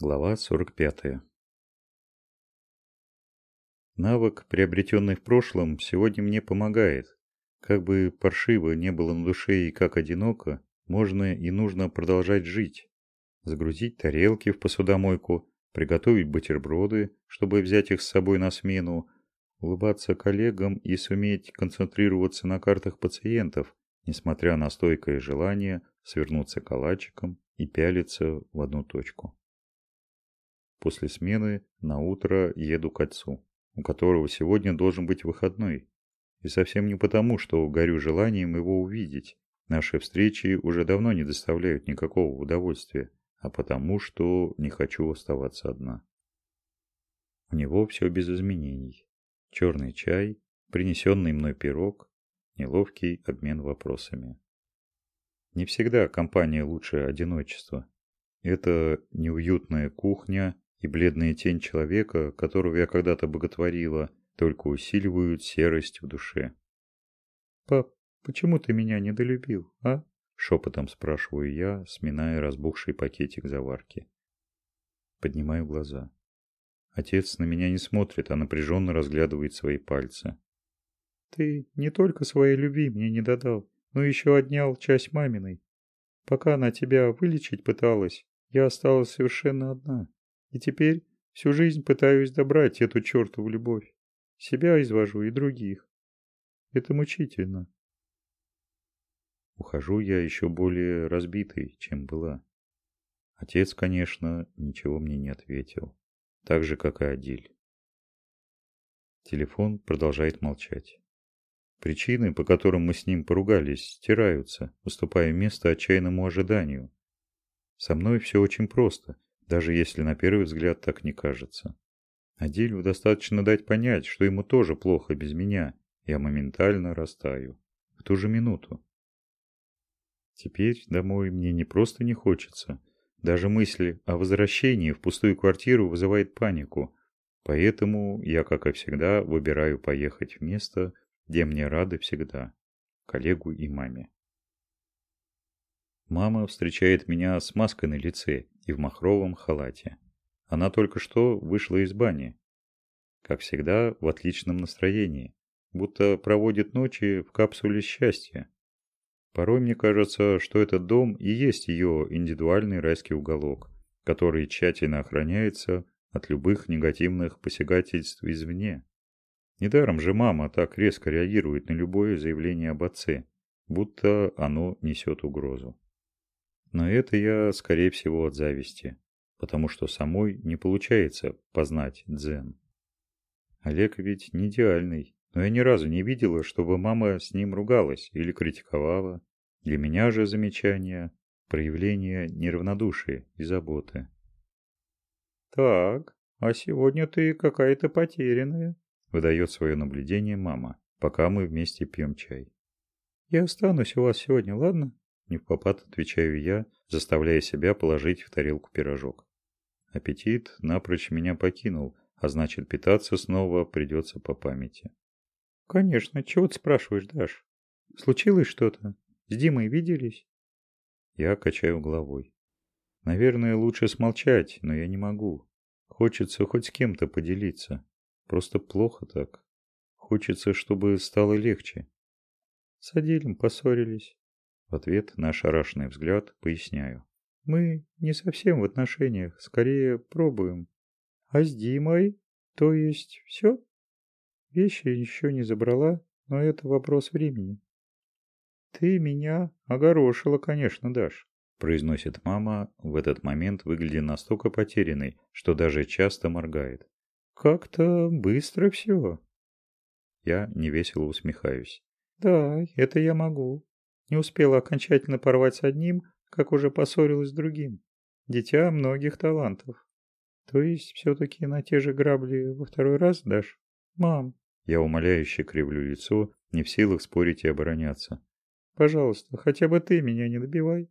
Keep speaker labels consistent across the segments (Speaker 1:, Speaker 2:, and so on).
Speaker 1: Глава 45. Навык, приобретенный в прошлом, сегодня мне помогает. Как бы паршиво не было на душе и как одиноко, можно и нужно продолжать жить. Загрузить тарелки в посудомойку, приготовить бутерброды, чтобы взять их с собой на смену, улыбаться коллегам и суметь концентрироваться на картах пациентов, несмотря на стойкое желание свернуться калачиком и пялиться в одну точку. После смены на утро еду к отцу, у которого сегодня должен быть выходной. И совсем не потому, что горю желанием его увидеть. Наши встречи уже давно не доставляют никакого удовольствия, а потому, что не хочу оставаться одна. У него все без изменений. Черный чай, принесенный мной пирог, неловкий обмен вопросами. Не всегда компания лучше одиночества. Это неуютная кухня и бледная тень человека, которого я когда-то боготворила, только усиливают серость в душе. «Пап, почему ты меня недолюбил, а?» – шепотом спрашиваю я, сминая разбухший пакетик заварки. Поднимаю глаза. Отец на меня не смотрит, а напряженно разглядывает свои пальцы. «Ты не только своей любви мне не додал, но еще отнял часть маминой. Пока она тебя вылечить пыталась, я осталась совершенно одна. И теперь всю жизнь пытаюсь добрать эту чертову любовь. Себя извожу и других. Это мучительно. Ухожу я еще более разбитый, чем была. Отец, конечно, ничего мне не ответил. Так же, как и Адиль. Телефон продолжает молчать. Причины, по которым мы с ним поругались, стираются, уступая место отчаянному ожиданию. Со мной все очень просто даже если на первый взгляд так не кажется. Адилю достаточно дать понять, что ему тоже плохо без меня, я моментально растаю. В ту же минуту. Теперь домой мне не просто не хочется. Даже мысль о возвращении в пустую квартиру вызывает панику. Поэтому я, как и всегда, выбираю поехать в место, где мне рады всегда. Коллегу и маме. Мама встречает меня с маской на лице и в махровом халате. Она только что вышла из бани. Как всегда, в отличном настроении, будто проводит ночи в капсуле счастья. Порой мне кажется, что этот дом и есть ее индивидуальный райский уголок, который тщательно охраняется от любых негативных посягательств извне. Недаром же мама так резко реагирует на любое заявление об отце, будто оно несет угрозу. Но это я, скорее всего, от зависти, потому что самой не получается познать дзен. Олег ведь не идеальный, но я ни разу не видела, чтобы мама с ним ругалась или критиковала. Для меня же замечание – проявление неравнодушия и заботы. «Так, а сегодня ты какая-то потерянная», – выдает свое наблюдение мама, пока мы вместе пьем чай. «Я останусь у вас сегодня, ладно?» Не в попад отвечаю я, заставляя себя положить в тарелку пирожок. Аппетит напрочь меня покинул, а значит питаться снова придется по памяти. Конечно, чего ты спрашиваешь, Даш? Случилось что-то? С Димой виделись? Я качаю головой. Наверное, лучше смолчать, но я не могу. Хочется хоть с кем-то поделиться. Просто плохо так. Хочется, чтобы стало легче. С Адилем поссорились. В ответ на ошарашенный взгляд поясняю. Мы не совсем в отношениях, скорее пробуем. А с Димой? То есть все? Вещи еще не забрала, но это вопрос времени. Ты меня огорошила, конечно, Даш, произносит мама, в этот момент выглядя настолько потерянной, что даже часто моргает. Как-то быстро все. Я невесело усмехаюсь. Да, это я могу. Не успела окончательно порвать с одним, как уже поссорилась с другим. Дитя многих талантов. То есть все-таки на те же грабли во второй раз дашь? Мам. Я умоляюще кривлю лицо, не в силах спорить и обороняться. Пожалуйста, хотя бы ты меня не добивай.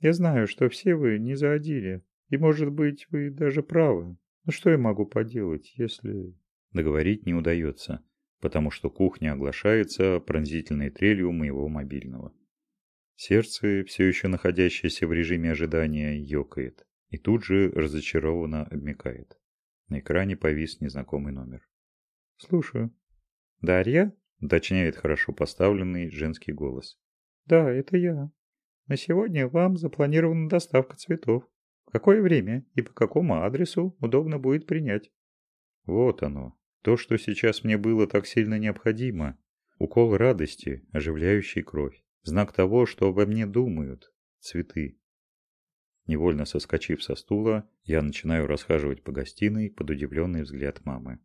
Speaker 1: Я знаю, что все вы не заодили, и, может быть, вы даже правы. Но что я могу поделать, если... Договорить не удается потому что кухня оглашается пронзительной трелью моего мобильного. Сердце, все еще находящееся в режиме ожидания, ёкает. И тут же разочарованно обмекает. На экране повис незнакомый номер. «Слушаю». «Дарья?» – уточняет хорошо поставленный женский голос. «Да, это я. На сегодня вам запланирована доставка цветов. В какое время и по какому адресу удобно будет принять?» Вот оно. То, что сейчас мне было так сильно необходимо. Укол радости, оживляющий кровь. Знак того, что обо мне думают. Цветы. Невольно соскочив со стула, я начинаю расхаживать по гостиной под удивленный взгляд мамы.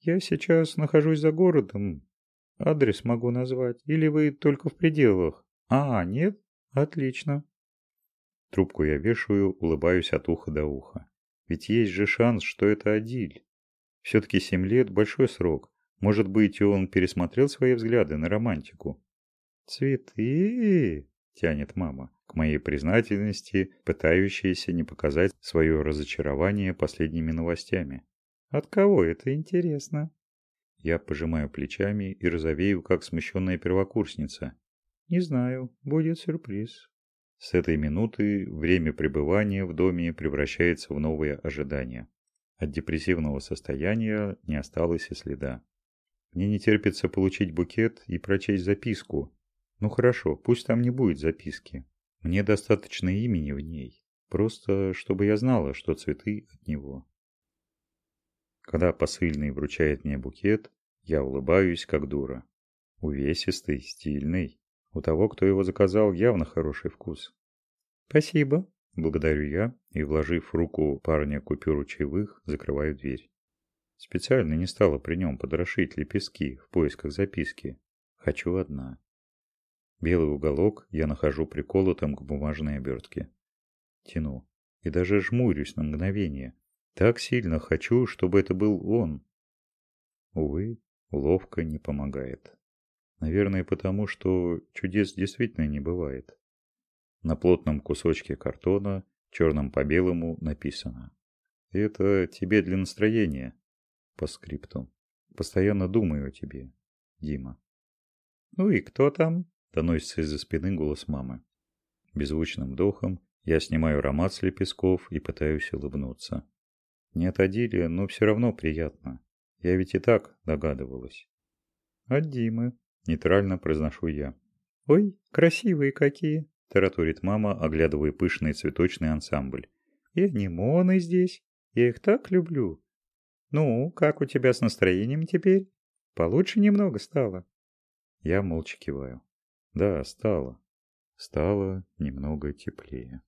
Speaker 1: «Я сейчас нахожусь за городом. Адрес могу назвать. Или вы только в пределах? А, нет? Отлично». Трубку я вешаю, улыбаюсь от уха до уха. Ведь есть же шанс, что это Адиль. Все-таки семь лет – большой срок. Может быть, он пересмотрел свои взгляды на романтику. «Цветы!» – тянет мама, к моей признательности, пытающаяся не показать свое разочарование последними новостями. «От кого это интересно?» Я пожимаю плечами и розовею, как смущенная первокурсница. «Не знаю, будет сюрприз». С этой минуты время пребывания в доме превращается в новое ожидание. От депрессивного состояния не осталось и следа. Мне не терпится получить букет и прочесть записку. Ну хорошо, пусть там не будет записки. Мне достаточно имени в ней. Просто, чтобы я знала, что цветы от него. Когда посыльный вручает мне букет, я улыбаюсь, как дура. Увесистый, стильный. У того, кто его заказал, явно хороший вкус. «Спасибо», Благодарю я и, вложив руку парня купюру чаевых, закрываю дверь. Специально не стала при нем подрошить лепестки в поисках записки. Хочу одна. Белый уголок я нахожу приколотым к бумажной обертке. Тяну. И даже жмурюсь на мгновение. Так сильно хочу, чтобы это был он. Увы, уловка не помогает. Наверное, потому что чудес действительно не бывает. На плотном кусочке картона, черным по белому, написано. «Это тебе для настроения». По скрипту. «Постоянно думаю о тебе, Дима». «Ну и кто там?» – доносится из-за спины голос мамы. Беззвучным вдохом я снимаю аромат с лепестков и пытаюсь улыбнуться. Не от но все равно приятно. Я ведь и так догадывалась. «От Димы», – нейтрально произношу я. «Ой, красивые какие!» – тараторит мама, оглядывая пышный цветочный ансамбль. «И анимоны здесь. Я их так люблю. Ну, как у тебя с настроением теперь? Получше немного стало?» Я молча киваю. «Да, стало. Стало немного теплее».